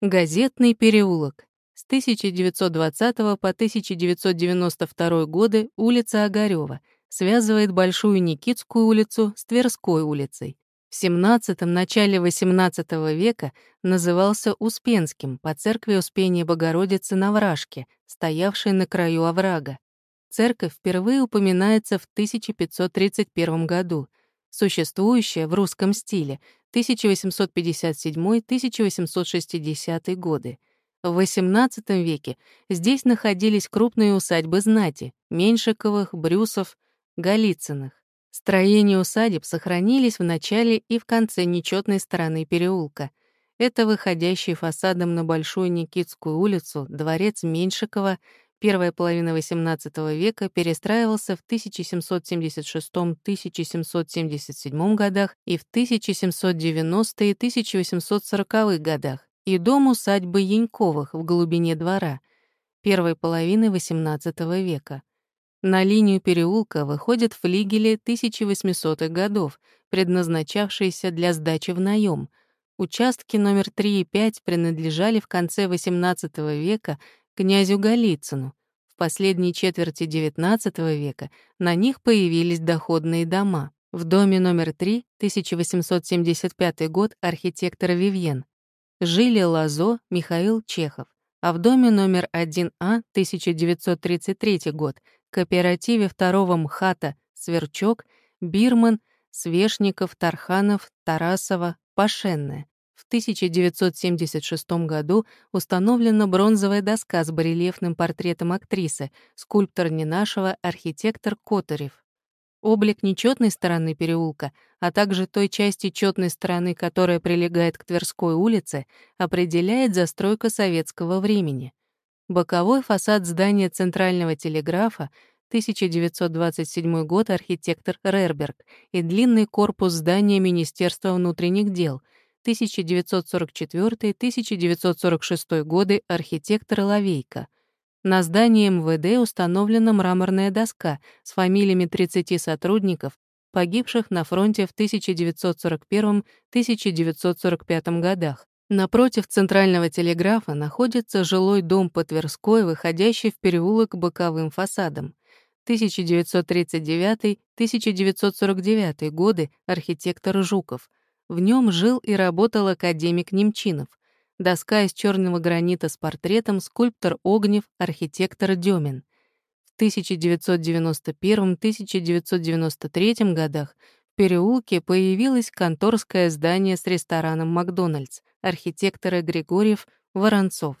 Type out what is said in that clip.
Газетный переулок. С 1920 по 1992 годы улица Огарёва связывает Большую Никитскую улицу с Тверской улицей. В XVII – начале XVIII века назывался Успенским по церкви Успения Богородицы на Вражке, стоявшей на краю оврага. Церковь впервые упоминается в 1531 году, существующая в русском стиле 1857-1860 годы. В XVIII веке здесь находились крупные усадьбы знати — Меньшиковых, Брюсов, Голицыных. Строения усадеб сохранились в начале и в конце нечетной стороны переулка. Это выходящий фасадом на Большую Никитскую улицу дворец Меньшикова первая половина XVIII века перестраивался в 1776-1777 годах и в 1790 и 1840 годах, и дом усадьбы Яньковых в глубине двора первой половины XVIII века. На линию переулка выходят флигели 1800-х годов, предназначавшиеся для сдачи в наем. Участки номер 3 и 5 принадлежали в конце XVIII века князю Голицыну. В последней четверти XIX века на них появились доходные дома. В доме номер 3, 1875 год, архитектор Вивьен. Жили Лазо, Михаил Чехов. А в доме номер 1А, 1933 год, кооперативе второго МХАТа Сверчок, Бирман, Свешников, Тарханов, Тарасова, Пашенная. В 1976 году установлена бронзовая доска с барельефным портретом актрисы, скульптор Ненашева, архитектор Котарев. Облик нечетной стороны переулка, а также той части четной стороны, которая прилегает к Тверской улице, определяет застройка советского времени. Боковой фасад здания Центрального телеграфа 1927 год архитектор Рерберг и длинный корпус здания Министерства внутренних дел — 1944-1946 годы архитектор Лавейко. На здании МВД установлена мраморная доска с фамилиями 30 сотрудников, погибших на фронте в 1941-1945 годах. Напротив центрального телеграфа находится жилой дом по Тверской, выходящий в переулок боковым фасадом. 1939-1949 годы архитектор Жуков. В нем жил и работал академик Немчинов. Доска из черного гранита с портретом скульптор Огнев, архитектор Демин. В 1991-1993 годах в переулке появилось конторское здание с рестораном «Макдональдс», архитекторы Григорьев, Воронцов.